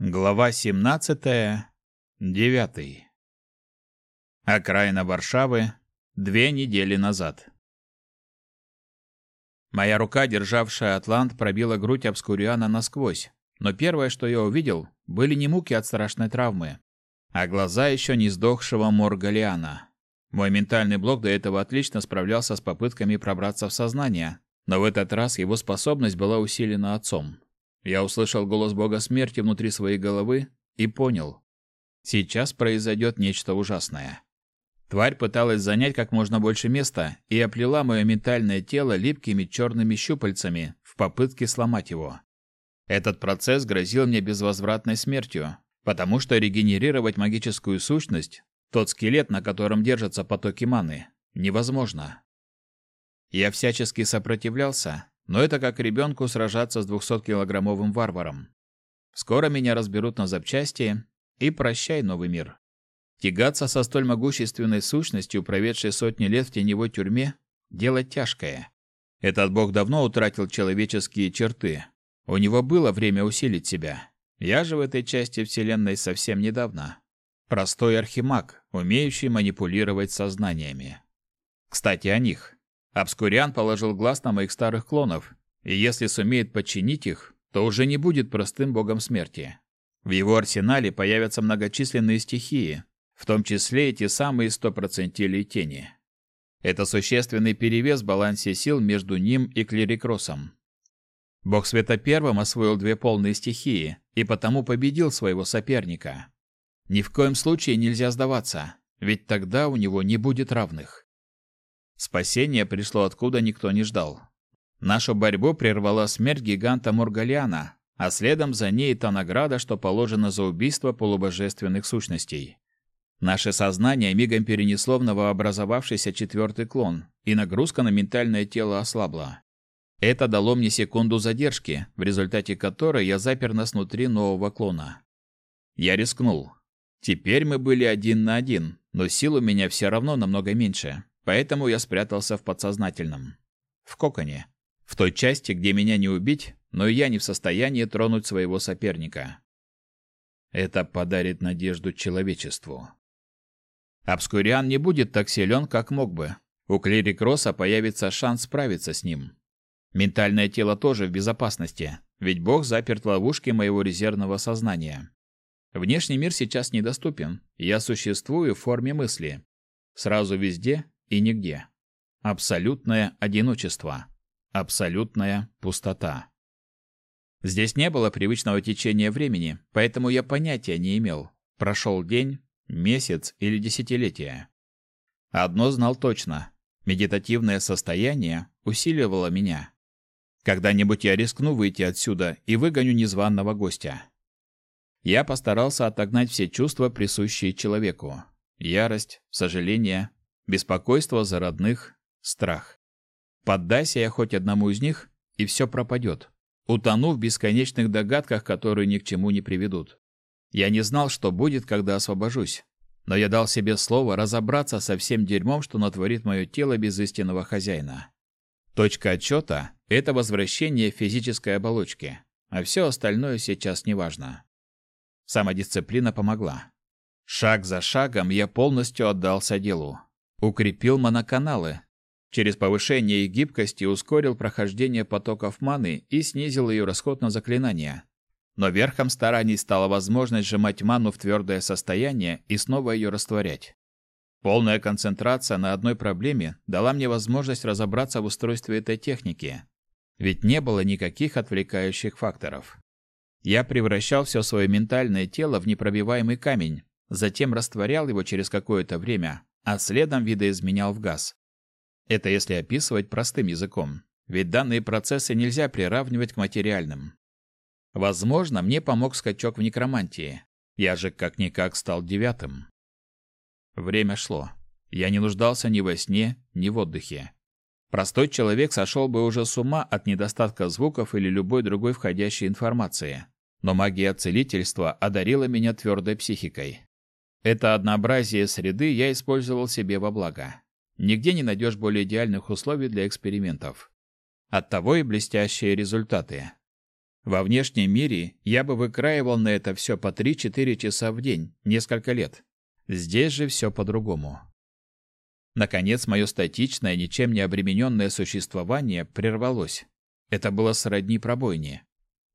Глава 17. Девятый. Окраина Варшавы. Две недели назад. Моя рука, державшая атлант, пробила грудь обскуриана насквозь. Но первое, что я увидел, были не муки от страшной травмы, а глаза еще не сдохшего Моргалиана. Мой ментальный блок до этого отлично справлялся с попытками пробраться в сознание, но в этот раз его способность была усилена отцом. Я услышал голос бога смерти внутри своей головы и понял. Сейчас произойдет нечто ужасное. Тварь пыталась занять как можно больше места и оплела мое ментальное тело липкими черными щупальцами в попытке сломать его. Этот процесс грозил мне безвозвратной смертью, потому что регенерировать магическую сущность, тот скелет, на котором держатся потоки маны, невозможно. Я всячески сопротивлялся, но это как ребенку сражаться с 200-килограммовым варваром. Скоро меня разберут на запчасти, и прощай, новый мир. Тягаться со столь могущественной сущностью, проведшей сотни лет в теневой тюрьме, дело тяжкое. Этот бог давно утратил человеческие черты. У него было время усилить себя. Я же в этой части вселенной совсем недавно. Простой архимаг, умеющий манипулировать сознаниями. Кстати, о них. Обскуриан положил глаз на моих старых клонов, и если сумеет подчинить их, то уже не будет простым богом смерти. В его арсенале появятся многочисленные стихии, в том числе и те самые стопроцентилии тени. Это существенный перевес в балансе сил между ним и Клерикросом. Бог Света первым освоил две полные стихии и потому победил своего соперника. Ни в коем случае нельзя сдаваться, ведь тогда у него не будет равных. Спасение пришло откуда никто не ждал. Нашу борьбу прервала смерть гиганта Моргалиана, а следом за ней та награда, что положена за убийство полубожественных сущностей. Наше сознание мигом перенесло в новообразовавшийся четвертый клон, и нагрузка на ментальное тело ослабла. Это дало мне секунду задержки, в результате которой я запер нас внутри нового клона. Я рискнул. Теперь мы были один на один, но сил у меня все равно намного меньше. Поэтому я спрятался в подсознательном. В коконе. В той части, где меня не убить, но я не в состоянии тронуть своего соперника. Это подарит надежду человечеству. Обскуриан не будет так силен, как мог бы. У Клирикроса появится шанс справиться с ним. Ментальное тело тоже в безопасности, ведь Бог заперт в ловушке моего резервного сознания. Внешний мир сейчас недоступен, я существую в форме мысли. Сразу везде и нигде. Абсолютное одиночество. Абсолютная пустота. Здесь не было привычного течения времени, поэтому я понятия не имел, прошел день, месяц или десятилетие. Одно знал точно. Медитативное состояние усиливало меня. Когда-нибудь я рискну выйти отсюда и выгоню незваного гостя. Я постарался отогнать все чувства, присущие человеку. Ярость, сожаление, беспокойство за родных, страх. Поддайся я хоть одному из них, и все пропадет. Утону в бесконечных догадках, которые ни к чему не приведут. Я не знал, что будет, когда освобожусь, но я дал себе слово разобраться со всем дерьмом, что натворит мое тело без истинного хозяина. Точка отчета – это возвращение физической оболочки, а все остальное сейчас не важно. Самодисциплина помогла. Шаг за шагом я полностью отдался делу. Укрепил моноканалы. Через повышение их гибкости ускорил прохождение потоков маны и снизил ее расход на заклинания. Но верхом стараний стала возможность сжимать ману в твердое состояние и снова ее растворять. Полная концентрация на одной проблеме дала мне возможность разобраться в устройстве этой техники, ведь не было никаких отвлекающих факторов. Я превращал все свое ментальное тело в непробиваемый камень, затем растворял его через какое-то время, а следом видоизменял в газ. Это если описывать простым языком, ведь данные процессы нельзя приравнивать к материальным. Возможно, мне помог скачок в некромантии. Я же как-никак стал девятым. Время шло. Я не нуждался ни во сне, ни в отдыхе. Простой человек сошел бы уже с ума от недостатка звуков или любой другой входящей информации. Но магия целительства одарила меня твердой психикой. Это однообразие среды я использовал себе во благо. Нигде не найдешь более идеальных условий для экспериментов. Оттого и блестящие результаты. Во внешнем мире я бы выкраивал на это все по 3-4 часа в день, несколько лет. Здесь же все по-другому. Наконец, мое статичное, ничем не обремененное существование прервалось. Это было сродни пробойне.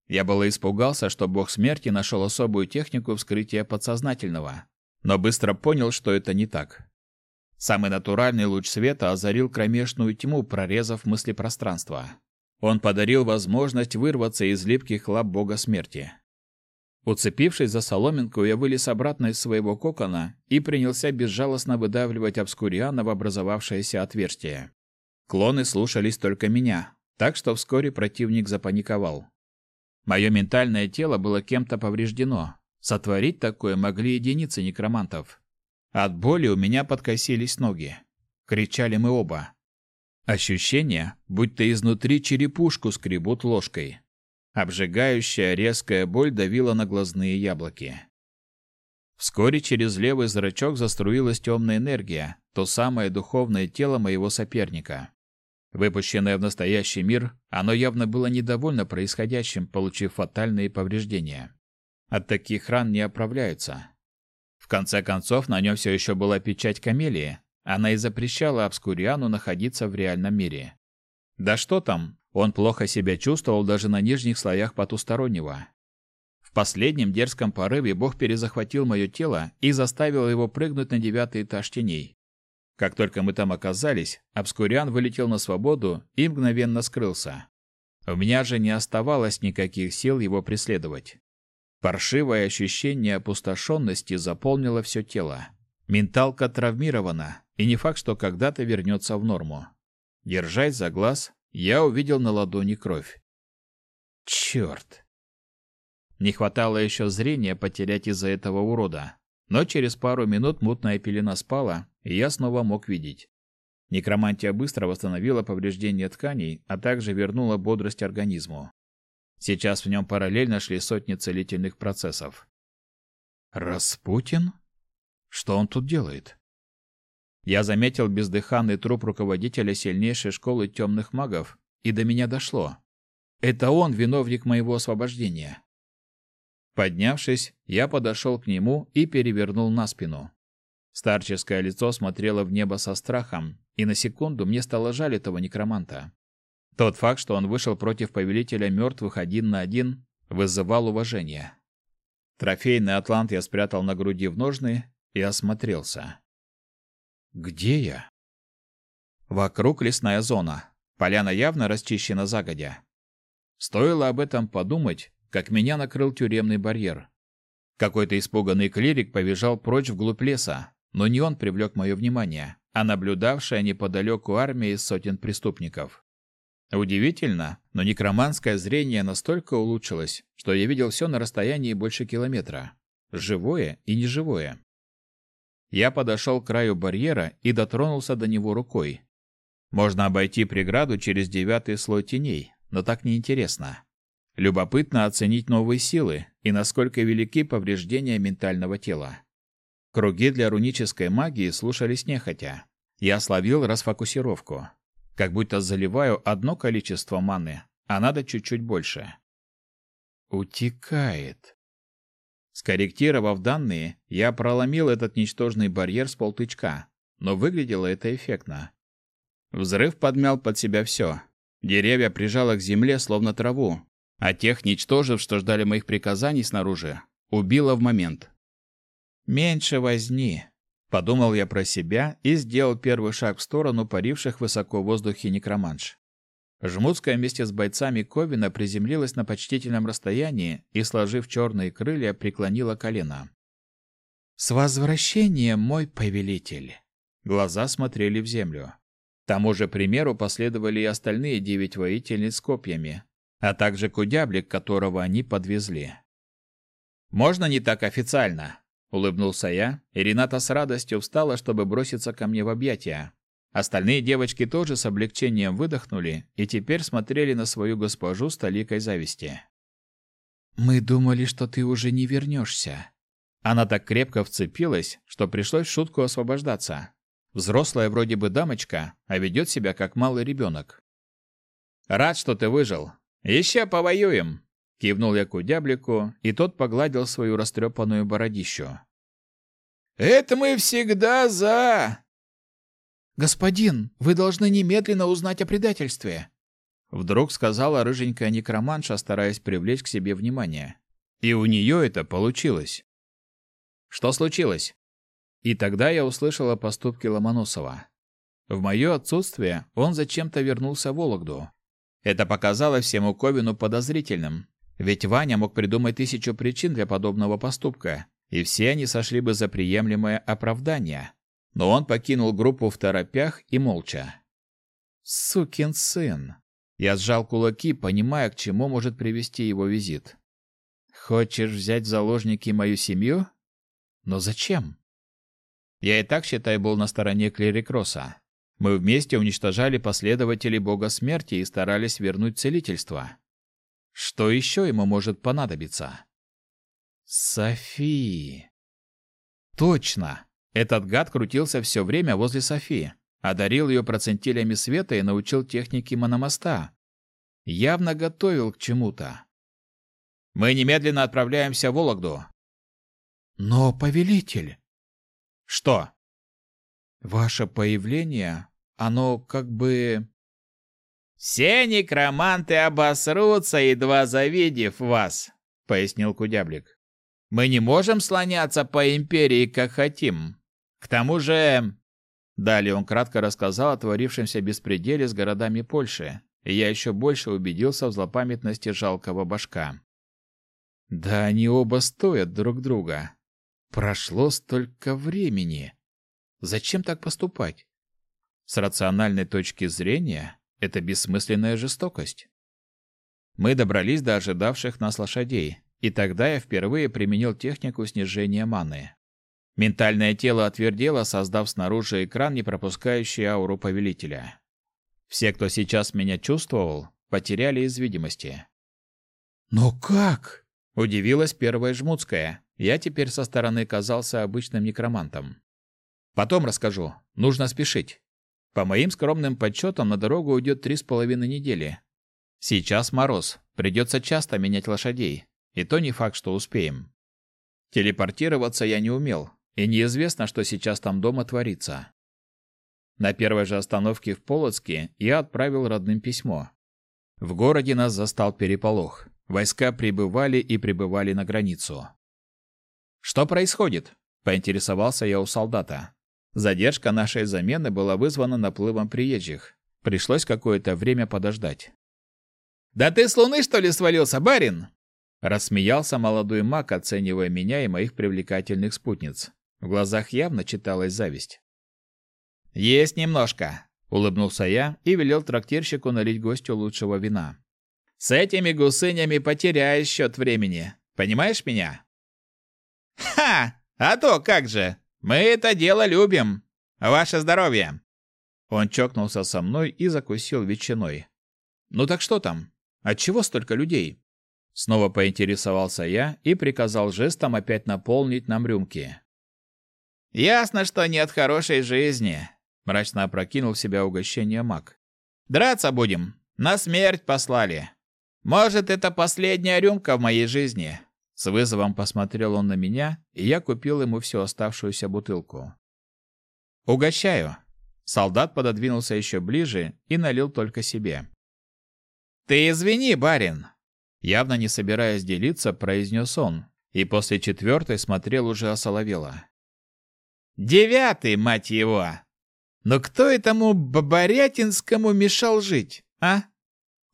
Я было испугался, что бог смерти нашел особую технику вскрытия подсознательного, но быстро понял, что это не так. Самый натуральный луч света озарил кромешную тьму, прорезав мыслепространство. Он подарил возможность вырваться из липких лап бога смерти. Уцепившись за соломинку, я вылез обратно из своего кокона и принялся безжалостно выдавливать обскуриана в образовавшееся отверстие. Клоны слушались только меня, так что вскоре противник запаниковал. Мое ментальное тело было кем-то повреждено. Сотворить такое могли единицы некромантов. От боли у меня подкосились ноги. Кричали мы оба. Ощущение, будто изнутри черепушку скребут ложкой. Обжигающая резкая боль давила на глазные яблоки. Вскоре через левый зрачок заструилась темная энергия, то самое духовное тело моего соперника. Выпущенное в настоящий мир, оно явно было недовольно происходящим, получив фатальные повреждения. От таких ран не оправляются. В конце концов, на нем все еще была печать камелии, она и запрещала Обскуриану находиться в реальном мире. Да что там, он плохо себя чувствовал даже на нижних слоях потустороннего. В последнем дерзком порыве Бог перезахватил мое тело и заставил его прыгнуть на девятый этаж теней. Как только мы там оказались, Обскуриан вылетел на свободу и мгновенно скрылся. У меня же не оставалось никаких сил его преследовать. Паршивое ощущение опустошенности заполнило все тело. Менталка травмирована, и не факт, что когда-то вернется в норму. Держась за глаз, я увидел на ладони кровь. Черт! Не хватало еще зрения потерять из-за этого урода. Но через пару минут мутная пелена спала, и я снова мог видеть. Некромантия быстро восстановила повреждения тканей, а также вернула бодрость организму. Сейчас в нем параллельно шли сотни целительных процессов. Распутин? Что он тут делает? Я заметил бездыханный труп руководителя сильнейшей школы темных магов, и до меня дошло. Это он виновник моего освобождения. Поднявшись, я подошел к нему и перевернул на спину. Старческое лицо смотрело в небо со страхом, и на секунду мне стало жаль этого некроманта. Тот факт, что он вышел против повелителя мертвых один на один, вызывал уважение. Трофейный атлант я спрятал на груди в ножны и осмотрелся. Где я? Вокруг лесная зона. Поляна явно расчищена загодя. Стоило об этом подумать, как меня накрыл тюремный барьер. Какой-то испуганный клирик побежал прочь вглубь леса, но не он привлек мое внимание, а наблюдавшая неподалеку армия из сотен преступников. Удивительно, но некроманское зрение настолько улучшилось, что я видел все на расстоянии больше километра. Живое и неживое. Я подошел к краю барьера и дотронулся до него рукой. Можно обойти преграду через девятый слой теней, но так неинтересно. Любопытно оценить новые силы и насколько велики повреждения ментального тела. Круги для рунической магии слушались нехотя. Я словил расфокусировку. Как будто заливаю одно количество маны, а надо чуть-чуть больше. Утекает. Скорректировав данные, я проломил этот ничтожный барьер с полтычка, но выглядело это эффектно. Взрыв подмял под себя все. Деревья прижало к земле, словно траву, а тех ничтожев, что ждали моих приказаний снаружи, убило в момент. «Меньше возни», — подумал я про себя и сделал первый шаг в сторону паривших высоко в воздухе некроманш. Жмутская вместе с бойцами Ковина приземлилась на почтительном расстоянии и, сложив черные крылья, преклонила колено. «С возвращением, мой повелитель!» Глаза смотрели в землю. Тому же примеру последовали и остальные девять воительниц с копьями, а также кудяблик, которого они подвезли. «Можно не так официально?» — улыбнулся я, и Рената с радостью встала, чтобы броситься ко мне в объятия, Остальные девочки тоже с облегчением выдохнули и теперь смотрели на свою госпожу с толикой зависти. «Мы думали, что ты уже не вернешься». Она так крепко вцепилась, что пришлось шутку освобождаться. Взрослая вроде бы дамочка, а ведет себя как малый ребенок. «Рад, что ты выжил. Еще повоюем!» Кивнул я кудяблику, и тот погладил свою растрепанную бородищу. «Это мы всегда за!» «Господин, вы должны немедленно узнать о предательстве!» Вдруг сказала рыженькая некроманша, стараясь привлечь к себе внимание. И у нее это получилось. Что случилось? И тогда я услышал о поступке Ломоносова. В мое отсутствие он зачем-то вернулся в Вологду. Это показалось всему Ковину подозрительным, ведь Ваня мог придумать тысячу причин для подобного поступка, и все они сошли бы за приемлемое оправдание. Но он покинул группу в торопях и молча. Сукин сын. Я сжал кулаки, понимая, к чему может привести его визит. Хочешь взять в заложники мою семью? Но зачем? Я и так, считай, был на стороне Клерикроса. Мы вместе уничтожали последователей бога смерти и старались вернуть целительство. Что еще ему может понадобиться? Софи. Точно. Этот гад крутился все время возле Софи, одарил ее процентилями света и научил технике мономоста. Явно готовил к чему-то. Мы немедленно отправляемся в Вологду. Но, повелитель... Что? Ваше появление, оно как бы... «Все некроманты обосрутся, едва завидев вас», — пояснил Кудяблик. «Мы не можем слоняться по империи, как хотим. К тому же...» Далее он кратко рассказал о творившемся беспределе с городами Польши, и я еще больше убедился в злопамятности жалкого башка. Да они оба стоят друг друга. Прошло столько времени. Зачем так поступать? С рациональной точки зрения, это бессмысленная жестокость. Мы добрались до ожидавших нас лошадей, и тогда я впервые применил технику снижения маны. Ментальное тело отвердело, создав снаружи экран, не пропускающий ауру повелителя. Все, кто сейчас меня чувствовал, потеряли из видимости. «Но как?» – удивилась первая жмутская. Я теперь со стороны казался обычным некромантом. «Потом расскажу. Нужно спешить. По моим скромным подсчетам, на дорогу уйдет три с половиной недели. Сейчас мороз, придется часто менять лошадей, и то не факт, что успеем. Телепортироваться я не умел, и неизвестно, что сейчас там дома творится. На первой же остановке в Полоцке я отправил родным письмо. В городе нас застал переполох. Войска прибывали и прибывали на границу. «Что происходит?» – поинтересовался я у солдата. Задержка нашей замены была вызвана наплывом приезжих. Пришлось какое-то время подождать. «Да ты с луны, что ли, свалился, барин?» Рассмеялся молодой маг, оценивая меня и моих привлекательных спутниц. В глазах явно читалась зависть. «Есть немножко», — улыбнулся я и велел трактирщику налить гостю лучшего вина. «С этими гусынями потеряешь счет времени. Понимаешь меня?» «Ха! А то как же! Мы это дело любим. Ваше здоровье!» Он чокнулся со мной и закусил ветчиной. «Ну так что там? Отчего столько людей?» Снова поинтересовался я и приказал жестом опять наполнить нам рюмки. «Ясно, что нет хорошей жизни», — мрачно опрокинул в себя угощение маг. «Драться будем. На смерть послали. Может, это последняя рюмка в моей жизни. С вызовом посмотрел он на меня, и я купил ему всю оставшуюся бутылку. «Угощаю!» Солдат пододвинулся еще ближе и налил только себе. «Ты извини, барин!» Явно не собираясь делиться, произнес он, и после четвертой смотрел уже осоловело. «Девятый, мать его! Но кто этому Бабарятинскому мешал жить, а?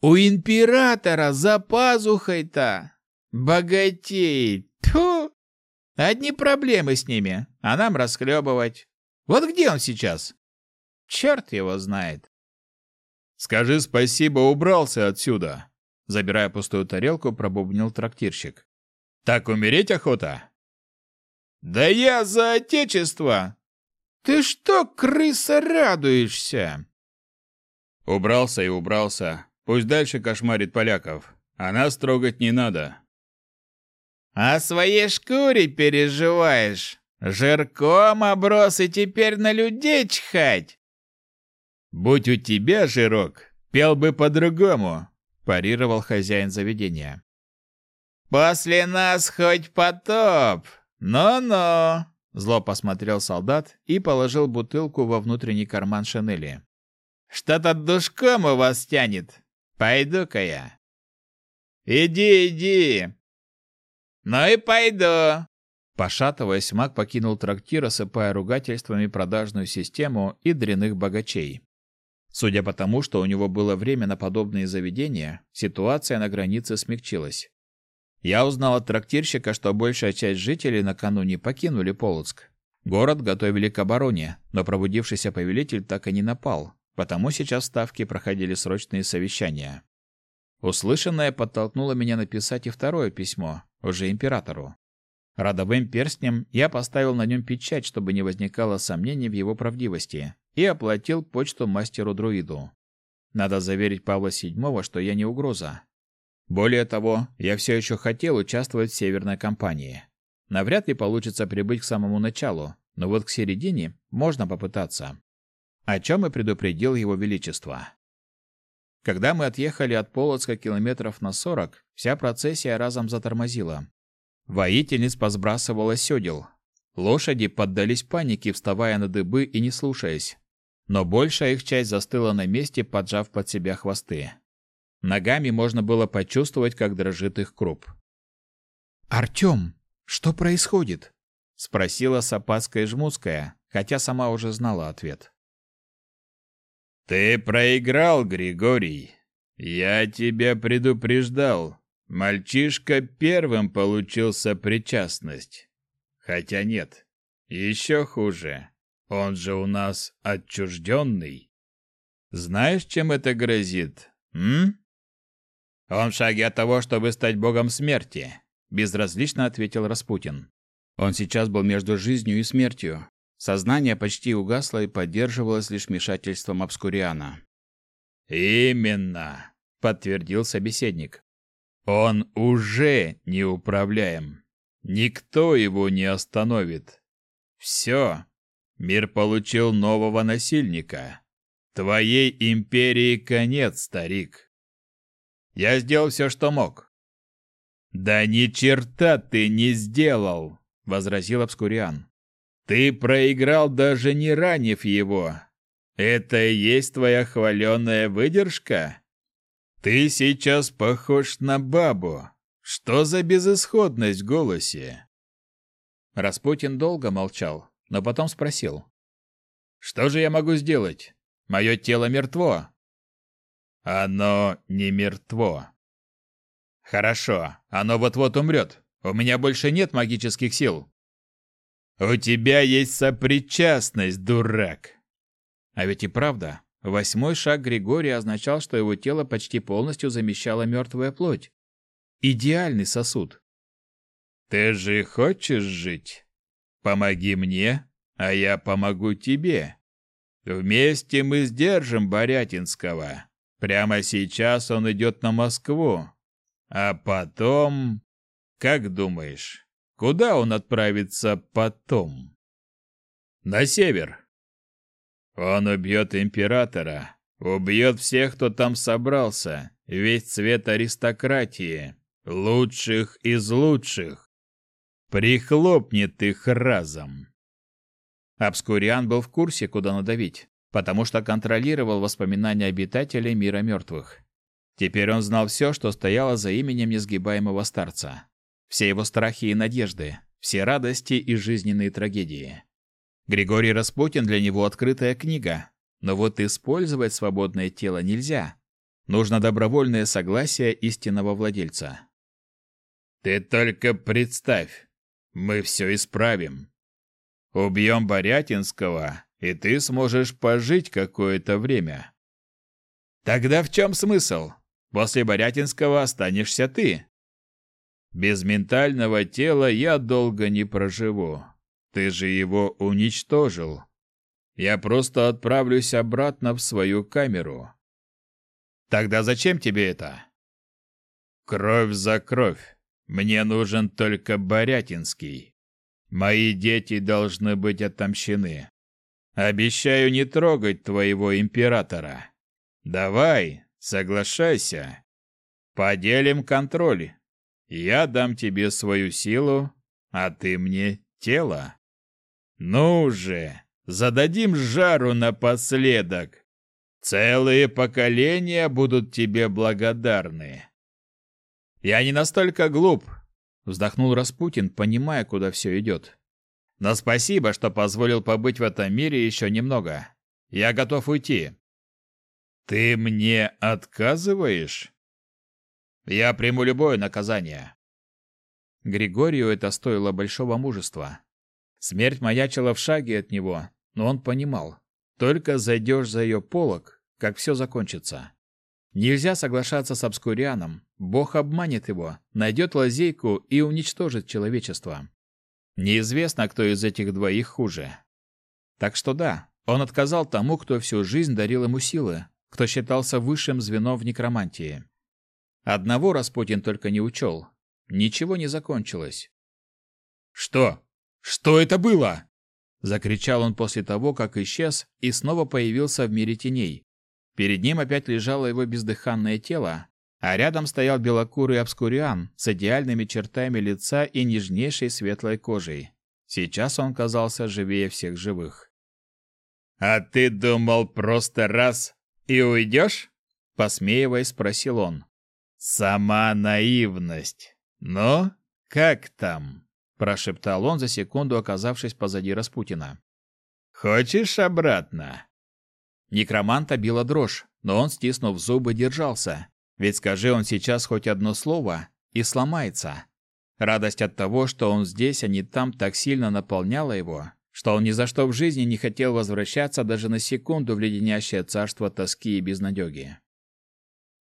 У императора за пазухой-то Богатей! Тьфу! Одни проблемы с ними, а нам расхлебывать. Вот где он сейчас? Черт его знает. Скажи спасибо, убрался отсюда. Забирая пустую тарелку, пробубнил трактирщик. Так умереть охота? Да я за отечество! Ты что, крыса, радуешься? Убрался и убрался. Пусть дальше кошмарит поляков. А нас трогать не надо. О своей шкуре переживаешь. Жирком оброс и теперь на людей чхать. Будь у тебя жирок, пел бы по-другому, парировал хозяин заведения. После нас хоть потоп! Но-но!» Зло посмотрел солдат и положил бутылку во внутренний карман шинели. «Что-то душком у вас тянет. Пойду-ка я». «Иди, иди!» «Ну и пойду!» Пошатываясь, маг покинул трактир, осыпая ругательствами продажную систему и дряных богачей. Судя по тому, что у него было время на подобные заведения, ситуация на границе смягчилась. Я узнал от трактирщика, что большая часть жителей накануне покинули Полоцк. Город готовили к обороне, но пробудившийся повелитель так и не напал, потому сейчас в Ставке проходили срочные совещания. Услышанное подтолкнуло меня написать и второе письмо, уже императору. Родовым перстнем я поставил на нем печать, чтобы не возникало сомнений в его правдивости, и оплатил почту мастеру-друиду. Надо заверить Павла VII, что я не угроза. Более того, я все еще хотел участвовать в северной кампании. Навряд ли получится прибыть к самому началу, но вот к середине можно попытаться. О чем и предупредил его величество. Когда мы отъехали от Полоцка километров на сорок, вся процессия разом затормозила. Воительниц посбрасывала седел. Лошади поддались панике, вставая на дыбы и не слушаясь. Но большая их часть застыла на месте, поджав под себя хвосты. Ногами можно было почувствовать, как дрожит их круп. «Артем, что происходит?» — спросила Сапацкая Жмутская, хотя сама уже знала ответ. «Ты проиграл, Григорий. Я тебя предупреждал. Мальчишка первым получил сопричастность. Хотя нет, еще хуже. Он же у нас отчужденный. Знаешь, чем это грозит, м? Он в шаге от того, чтобы стать богом смерти, безразлично ответил Распутин. Он сейчас был между жизнью и смертью. Сознание почти угасло и поддерживалось лишь вмешательством Обскуриана. «Именно», — подтвердил собеседник. Он уже неуправляем. Никто его не остановит. Все. Мир получил нового насильника. Твоей империи конец, старик. Я сделал все, что мог. Да ни черта ты не сделал, возразил Обскуриан. Ты проиграл даже не ранив его. Это и есть твоя хваленая выдержка? Ты сейчас похож на бабу. Что за безысходность в голосе? Распутин долго молчал, но потом спросил: "Что же я могу сделать? Мое тело мертво". "Оно не мертво". "Хорошо, оно вот-вот умрет. У меня больше нет магических сил". "У тебя есть сопричастность, дурак". А ведь и правда, Восьмой шаг Григория означал, что его тело почти полностью замещала мертвая плоть. Идеальный сосуд. «Ты же хочешь жить? Помоги мне, а я помогу тебе. Вместе мы сдержим Борятинского. Прямо сейчас он идет на Москву. А потом... Как думаешь, куда он отправится потом?» «На север», он убьет императора, убьет всех, кто там собрался, весь цвет аристократии, лучших из лучших. Прихлопнет их разом. Обскуриан был в курсе, куда надавить, потому что контролировал воспоминания обитателей мира мертвых. Теперь он знал все, что стояло за именем несгибаемого старца. Все его страхи и надежды, все радости и жизненные трагедии. Григорий Распутин для него открытая книга. Но вот использовать свободное тело нельзя. Нужно добровольное согласие истинного владельца. Ты только представь, мы все исправим. Убьем Борятинского, и ты сможешь пожить какое-то время. Тогда в чем смысл? После Борятинского останешься ты. Без ментального тела я долго не проживу. Ты же его уничтожил. Я просто отправлюсь обратно в свою камеру. Тогда зачем тебе это? Кровь за кровь. Мне нужен только Борятинский. Мои дети должны быть отомщены. Обещаю не трогать твоего императора. Давай, соглашайся. Поделим контроль. Я дам тебе свою силу, а ты мне тело. Ну же, зададим жару напоследок. Целые поколения будут тебе благодарны. Я не настолько глуп, вздохнул Распутин, понимая, куда все идет. Но спасибо, что позволил побыть в этом мире еще немного. Я готов уйти. Ты мне отказываешь? Я приму любое наказание. Григорию это стоило большого мужества. Смерть маячила в шаге от него, но он понимал, только зайдешь за ее полог, как все закончится. Нельзя соглашаться с Обскурианом. Бог обманет его, найдет лазейку и уничтожит человечество. Неизвестно, кто из этих двоих хуже. Так что да, он отказал тому, кто всю жизнь дарил ему силы, кто считался высшим звеном в некромантии. Одного Распутин только не учел. Ничего не закончилось. «Что? Что это было?» Закричал он после того, как исчез и снова появился в мире теней. Перед ним опять лежало его бездыханное тело, а рядом стоял белокурый обскуриан с идеальными чертами лица и нежнейшей светлой кожей. Сейчас он казался живее всех живых. «А ты думал просто раз и уйдешь?» Посмеиваясь, спросил он. «Сама наивность. Но как там?» прошептал он за секунду, оказавшись позади Распутина. Хочешь обратно? Некроманта била дрожь, но он, стиснув зубы, держался. Ведь скажи он сейчас хоть одно слово, и сломается. Радость от того, что он здесь, а не там, так сильно наполняла его, что он ни за что в жизни не хотел возвращаться даже на секунду в леденящее царство тоски и безнадеги.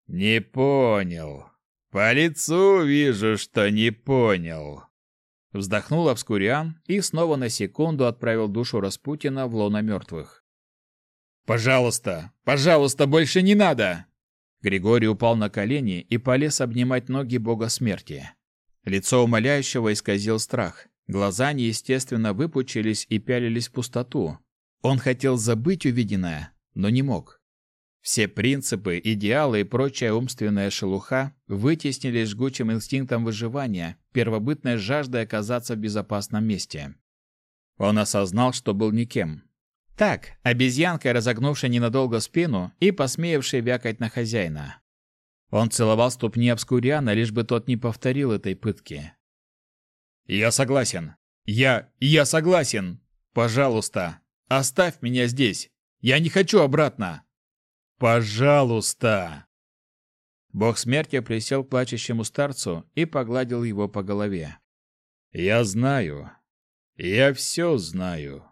«Не понял. По лицу вижу, что не понял», Вздохнул Обскуриан и снова на секунду отправил душу Распутина в лоно мертвых. «Пожалуйста, пожалуйста, больше не надо!» Григорий упал на колени и полез обнимать ноги бога смерти. Лицо умоляющего исказил страх. Глаза неестественно выпучились и пялились в пустоту. Он хотел забыть увиденное, но не мог. Все принципы, идеалы и прочая умственная шелуха вытеснили жгучим инстинктом выживания, первобытной жаждой оказаться в безопасном месте. Он осознал, что был никем. Так, обезьянкой, разогнувшей ненадолго спину и посмеявшей вякать на хозяина. Он целовал ступни Обскуриана, лишь бы тот не повторил этой пытки. «Я согласен. Я... я согласен. Пожалуйста, оставь меня здесь. Я не хочу обратно!» Пожалуйста!» Бог смерти присел к плачущему старцу и погладил его по голове. «Я знаю. Я все знаю.